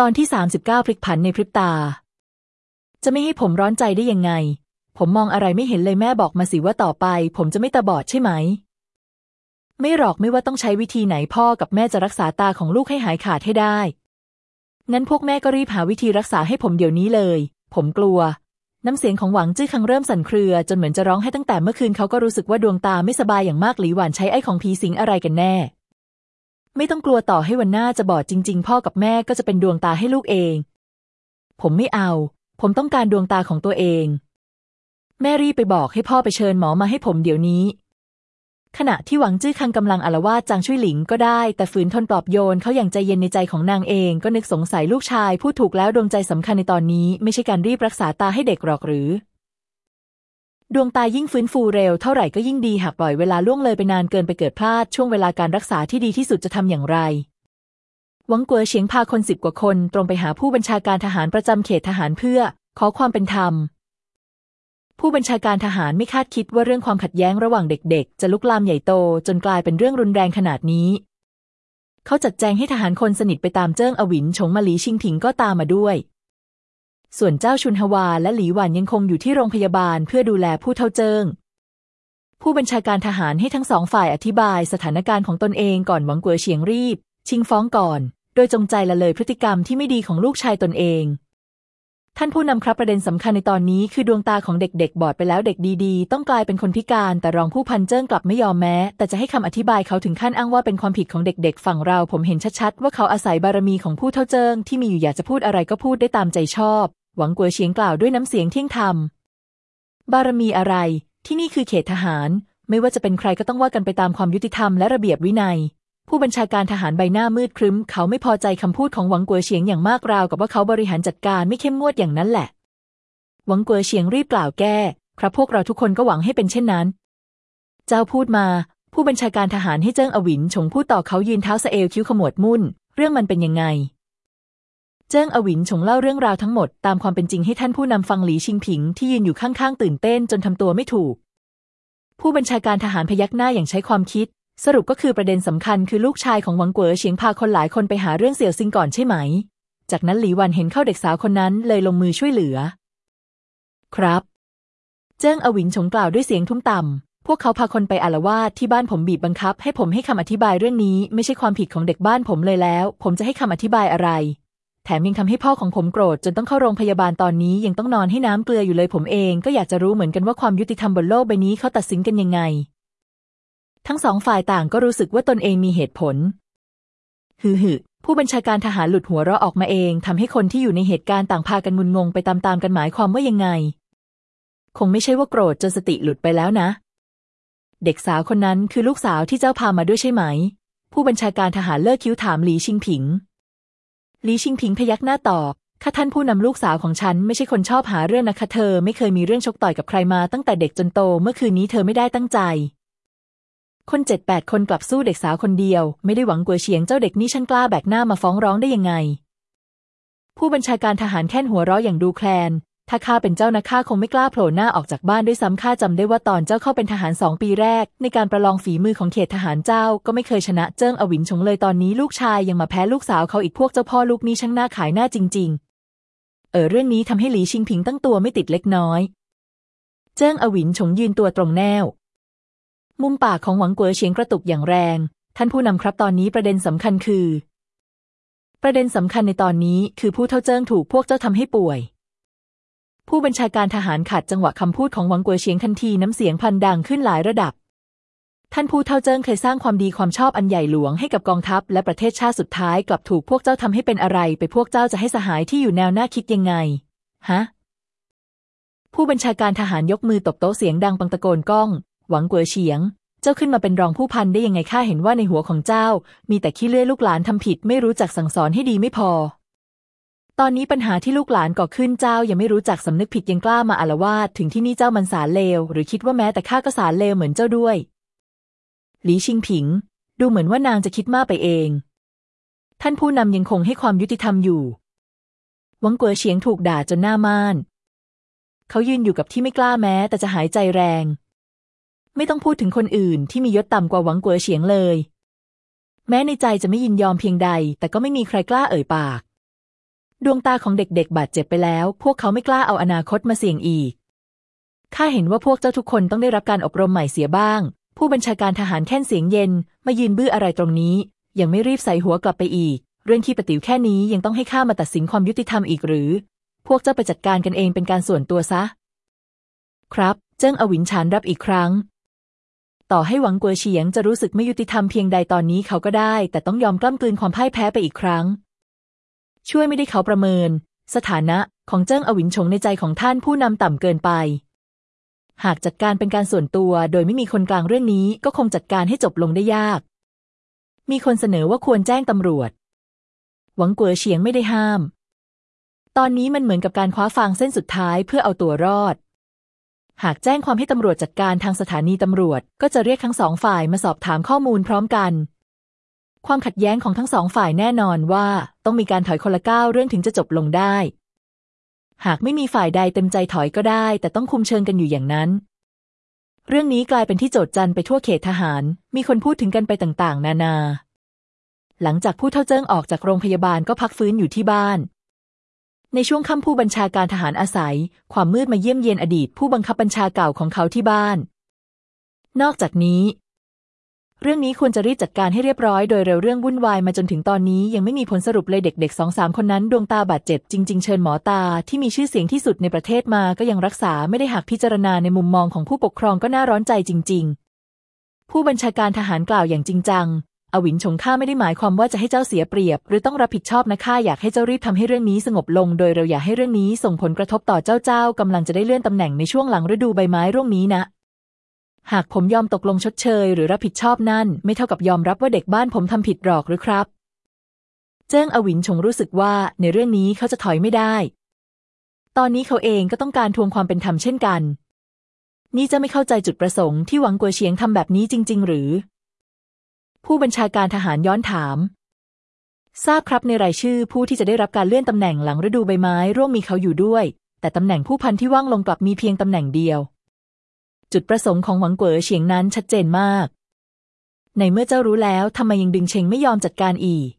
ตอนที่สามสิบเก้าพลิกผันในพริบตา จะไม่ให้ผมร้อนใจได้ยังไง ผมมองอะไรไม่เห็นเลยแม่บอกมาสิว่าต่อไป ผมจะไม่ตาบอดใช่ไหม ไม่หรอกไม่ว่าต้องใช้วิธีไหนพ่อกับแม่จะรักษาตาของลูกให้หายขาดให้ได้ งั้นพวกแม่ก็รีบหาวิธีรักษาให้ผมเดี๋ยวนี้เลย ผมกลัว น้ำเสียงของหวังจื้อคังเริ่มสั่นเครือ จนเหมือนจะร้องให้ตั้งแต่เมื่อคืนเขาก็รู้สึกว่าดวงตาไม่สบายอย่างมากหลีหวานใช้ไอ้ของผีสิงอะไรกันแน่ ไม่ต้องกลัวต่อให้วันหน้าจะบอดจริง ๆ พ่อกับแม่ก็จะเป็นดวงตาให้ลูกเอง ผมไม่เอา ผมต้องการดวงตาของตัวเอง แม่รีบไปบอกให้พ่อไปเชิญหมอมาให้ผมเดี๋ยวนี้ ขณะที่หวังจื้อคังกำลังอาละวาดจางช่วยหลิงก็ได้ แต่ฝืนทนปลอบโยนเขาอย่างใจเย็นในใจของนางเองก็นึกสงสัยลูกชายพูดถูกแล้วดวงใจสำคัญในตอนนี้ ไม่ใช่การรีบรักษาตาให้เด็กหรอกหรือ ดวงตายิ่งฟื้นฟูเร็วเท่าไหร่ก็ยิ่งดีหากปล่อยเวลาล่วงเลยไปนานเกินไปเกิดพลาดช่วงเวลาการรักษาที่ดีที่สุดจะทำอย่างไรหวังกัวเฉียงพาคนสิบกว่าคนตรงไปหาผู้บัญชาการทหารประจำเขตทหารเพื่อ ขอความเป็นธรรม ผู้บัญชาการทหารไม่คาดคิดว่าเรื่องความขัดแย้งระหว่างเด็กๆ จะลุกลามใหญ่โตจนกลายเป็นเรื่องรุนแรงขนาดนี้ เขาจัดแจงให้ทหารคนสนิทไปตามเจิ้งอวินชงมาหลีชิงผิงก็ตามมาด้วย ส่วนเจ้าชุนฮวาและหลีหวันยังคงอยู่ที่โรงพยาบาลเพื่อดูแลผู้เท่าเจิ้งผู้บัญชาการทหารให้ทั้งสองฝ่ายอธิบายสถานการณ์ของตนเองก่อนหวังกัวเฉียงรีบ ชิงฟ้องก่อน โดยจงใจละเลยพฤติกรรมที่ไม่ดีของลูกชายตนเอง ท่านผู้นำครับประเด็นสำคัญในตอนนี้คือดวงตาของเด็กๆ บอดไปแล้วเด็กดีๆ ต้องกลายเป็นคนพิการ แต่รองผู้พันเจิ้งกลับไม่ยอมแม้ แต่จะให้คำอธิบายเขาถึงขั้นอ้างว่าเป็นความผิดของเด็กๆ ฝั่งเราผมเห็นชัดๆ ว่าเขาอาศัยบารมีของผู้เท่าเจิ้งที่มีอยู่อยากจะพูดอะไรก็พูดได้ตามใจชอบ หวังกัวเฉียงกล่าวด้วยน้ำเสียงเที่ยงธรรม บารมีอะไร ที่นี่คือเขตทหาร ไม่ว่าจะเป็นใครก็ต้องว่ากันไปตามความยุติธรรมและระเบียบวินัย ผู้บัญชาการทหารใบหน้ามืดครึ้ม เขาไม่พอใจคำพูดของหวังกัวเฉียงอย่างมากราวกับว่าเขาบริหารจัดการไม่เข้มงวดอย่างนั้นแหละ หวังกัวเฉียงรีบกล่าวแก้ครับพวกเราทุกคนก็หวังให้เป็นเช่นนั้น เจ้าพูดมา ผู้บัญชาการทหารให้เจิ้งอวินชงพูดต่อเขายืนเท้าสเอวคิ้วขมวดมุ่น เรื่องมันเป็นยังไง เจิ้งอวินชงเล่าเรื่องราวทั้งหมดตามความเป็นจริงให้ท่านผู้นำฟังหลีชิงผิงที่ยืนอยู่ข้างๆตื่นเต้นจนทำตัวไม่ถูก ผู้บัญชาการทหารพยักหน้าอย่างใช้ความคิด สรุปก็คือประเด็นสำคัญคือลูกชายของหวังกัวเฉียงพาคนหลายคนไปหาเรื่องเสี่ยวซิงก่อนใช่ไหม จากนั้นหลีหวันเห็นเข้าเด็กสาวคนนั้นเลยลงมือช่วยเหลือ ครับ เจิ้งอวินชงกล่าวด้วยเสียงทุ้มต่ำพวกเขาพาคนไปอาละวาดที่บ้านผมบีบบังคับ ให้ผมให้คำอธิบายเรื่องนี้ไม่ใช่ความผิดของเด็กบ้านผมเลยแล้ว ผมจะให้คำอธิบายอะไร แถมยังทำให้พ่อของผมโกรธจนต้องเข้าโรงพยาบาลตอนนี้ยังต้องนอนให้น้ำเกลืออยู่เลยผมเอง ก็อยากจะรู้เหมือนกันว่าความยุติธรรมบนโลกใบนี้เขาตัดสินกันยังไง ทั้งสองฝ่ายต่างก็รู้สึกว่าตนเองมีเหตุผล ฮือฮึผู้บัญชาการทหารหลุดหัวเราะออกมาเองทำให้คนที่อยู่ในเหตุการณ์ต่างพากันงุนงงไปตามๆกันหมายความว่ายังไง คงไม่ใช่ว่าโกรธจนสติหลุดไปแล้วนะ เด็กสาวคนนั้นคือลูกสาวที่เจ้าพามาด้วยใช่ไหม ผู้บัญชาการทหารเลิกคิ้วถามหลีชิงผิง หลีชิงผิงพยักหน้าตอบข้าท่านผู้นำลูกสาวของฉันไม่ใช่คนชอบหาเรื่องนะคะเธอ ไม่เคยมีเรื่องชกต่อยกับใครมาตั้งแต่เด็กจนโต เมื่อคืนนี้เธอไม่ได้ตั้งใจ คนเจ็ดแปดคนกลับสู้เด็กสาวคนเดียว ไม่ได้หวังกัวเฉียงเจ้าเด็กนี่ฉันกล้าแบกหน้ามาฟ้องร้องได้ยังไง ผู้บัญชาการทหารแค่นหัวเราะอย่างดูแคลน ถ้าข้าเป็นเจ้านะข้าคงไม่กล้าโผล่หน้าออกจากบ้านด้วยซ้ำข้าจำได้ว่าตอนเจ้าเข้าเป็นทหารสองปีแรก ในการประลองฝีมือของเขตทหารเจ้า ก็ไม่เคยชนะเจิ้งอวินชงเลยตอนนี้ลูกชายยังมาแพ้ลูกสาวเขาอีกพวกเจ้าพ่อลูกนี้ช่างหน้าขายหน้าจริง ๆ เออเรื่องนี้ทำให้หลีชิงผิงตั้งตัวไม่ติดเล็กน้อย เจิ้งอวินชงยืนตัวตรงแนว มุมปากของหวังกัวเฉียงกระตุกอย่างแรง ท่านผู้นำครับตอนนี้ประเด็นสำคัญคือ ประเด็นสำคัญในตอนนี้คือผู้เท่าเจิ้งถูกพวกเจ้าทำให้ป่วย ผู้บัญชาการทหารขัดจังหวะคำพูดของหวังกัวเฉียงทันทีน้ำเสียงพันดังขึ้นหลายระดับ ท่านผู้เท่าเจิ้งเคยสร้างความดีความชอบอันใหญ่หลวงให้กับกองทัพ และประเทศชาติสุดท้ายกลับถูกพวกเจ้าทำให้เป็นอะไร ไปพวกเจ้าจะให้สหายที่อยู่แนวหน้าคิดยังไง ฮะผู้บัญชาการทหารยกมือตบโต๊ะเสียงดังปังตะโกนก้อง หวังเกัวเฉียง เจ้าขึ้นมาเป็นรองผู้พันได้ยังไงข้าเห็นว่าในหัวของเจ้า มีแต่ขี้เลื่อยลูกหลานทำผิด ไม่รู้จักสั่งสอนให้ดีไม่พอ ตอนนี้ปัญหาที่ลูกหลานก่อขึ้นเจ้ายังไม่รู้จักสำนึกผิดยังกล้ามาอารวาสถึงที่นี่เจ้ามันสารเลว หรือคิดว่าแม้แต่ข้าก็สารเลวเหมือนเจ้าด้วย หลีชิงผิง ดูเหมือนว่านางจะคิดมากไปเอง ท่านผู้นำยังคงให้ความยุติธรรมอยู่หวังเกัวเฉียงถูกด่าจนหน้าม่าน เขายืนอยู่กับที่ไม่กล้าแม้แต่จะหายใจแรง ไม่ต้องพูดถึงคนอื่นที่มียศต่ำกว่าหวังกัวเฉียงเลย แม้ในใจจะไม่ยินยอมเพียงใด แต่ก็ไม่มีใครกล้าเอ่ยปาก ดวงตาของเด็กๆ บาดเจ็บไปแล้ว พวกเขาไม่กล้าเอาอนาคตมาเสี่ยงอีกข้าเห็นว่าพวกเจ้าทุกคนต้องได้รับการอบรมใหม่เสียบ้าง ผู้บัญชาการทหารแค่นเสียงเย็น มายืนบื้ออะไรตรงนี้ ยังไม่รีบใส่หัวกลับไปอีก เรื่องที่ปติ๋วแค่นี้ยังต้องให้ข้ามาตัดสินความยุติธรรมอีกหรือ พวกเจ้าไปจัดการกันเองเป็นการส่วนตัวซะ ครับ เจิ้งอวินชานรับอีกครั้ง ต่อให้หวังกัวเฉียงจะรู้สึกไม่ยุติธรรมเพียงใดตอนนี้เขาก็ได้ แต่ต้องยอมกล้ำกลืนความพ่ายแพ้ไปอีกครั้ง ช่วยไม่ได้เขาประเมิน สถานะของเจิ้งอวินชงในใจของท่านผู้นำต่ำเกินไป หากจัดการเป็นการส่วนตัวโดยไม่มีคนกลางเรื่องนี้ก็คงจัดการให้จบลงได้ยาก มีคนเสนอว่าควรแจ้งตำรวจ หวังกัวเฉียงไม่ได้ห้าม ตอนนี้มันเหมือนกับการคว้าฟางเส้นสุดท้ายเพื่อเอาตัวรอด หากแจ้งความให้ตำรวจจัดการทางสถานีตำรวจ ก็จะเรียกทั้งสองฝ่ายมาสอบถามข้อมูลพร้อมกัน ความขัดแย้งของทั้งสองฝ่ายแน่นอนว่าต้องมีการถอยคนละก้าวเรื่องถึงจะจบลงได้ หากไม่มีฝ่ายใดเต็มใจถอยก็ได้ แต่ต้องคุมเชิงกันอยู่อย่างนั้น เรื่องนี้กลายเป็นที่โจทย์จันไปทั่วเขตทหาร มีคนพูดถึงกันไปต่างๆ นานา หลังจากผู้เท่าเจิ้งออกจากโรงพยาบาลก็พักฟื้นอยู่ที่บ้าน ในช่วงค่ำผู้บัญชาการทหารอาศัย ความมืดมาเยี่ยมเยียนอดีตผู้บังคับบัญชาเก่าของเขาที่บ้าน นอกจากนี้ เรื่องนี้ควรจะรีบจัดการให้เรียบร้อยโดยเร็วเรื่องวุ่นวายมาจนถึงตอนนี้ยังไม่มีผลสรุปเลยเด็กๆสองสามคนนั้นดวงตาบาดเจ็บจริง ๆ เชิญหมอตาที่มีชื่อเสียงที่สุดในประเทศมาก็ยังรักษาไม่ได้หากพิจารณาในมุมมองของผู้ปกครองก็น่าร้อนใจจริง ๆ ผู้บัญชาการทหารกล่าวอย่างจริงจัง อวินชงข้าไม่ได้หมายความว่าจะให้เจ้าเสียเปรียบ หรือต้องรับผิดชอบนะข้าอยากให้เจ้ารีบทำให้เรื่องนี้สงบลง โดยเร็วอย่าให้เรื่องนี้ส่งผลกระทบต่อเจ้าเจ้ากำลังจะได้เลื่อนตำแหน่งในช่วงหลังฤดูใบไม้ร่วงนี้นะ หากผมยอมตกลงชดเชย หรือรับผิดชอบนั่น ไม่เท่ากับยอมรับว่าเด็กบ้านผมทำผิดหรอกหรือครับ เจิ้งอวินชงรู้สึกว่าในเรื่องนี้เขาจะถอยไม่ได้ ตอนนี้เขาเองก็ต้องการทวงความเป็นธรรมเช่นกัน นี่จะไม่เข้าใจจุดประสงค์ที่หวังกัวเฉียงทำแบบนี้จริง ๆ หรือ ผู้บัญชาการทหารย้อนถาม ทราบครับในรายชื่อผู้ที่จะได้รับการเลื่อนตำแหน่งหลังฤดูใบไม้ร่วงมีเขาอยู่ด้วย แต่ตำแหน่งผู้พันที่ว่างลงกลับมีเพียงตำแหน่งเดียว จุดประสงค์ของหวังเก๋อเฉียงนั้นชัดเจนมาก ในเมื่อเจ้ารู้แล้วทำไมยังดึงเชงไม่ยอมจัดการอีก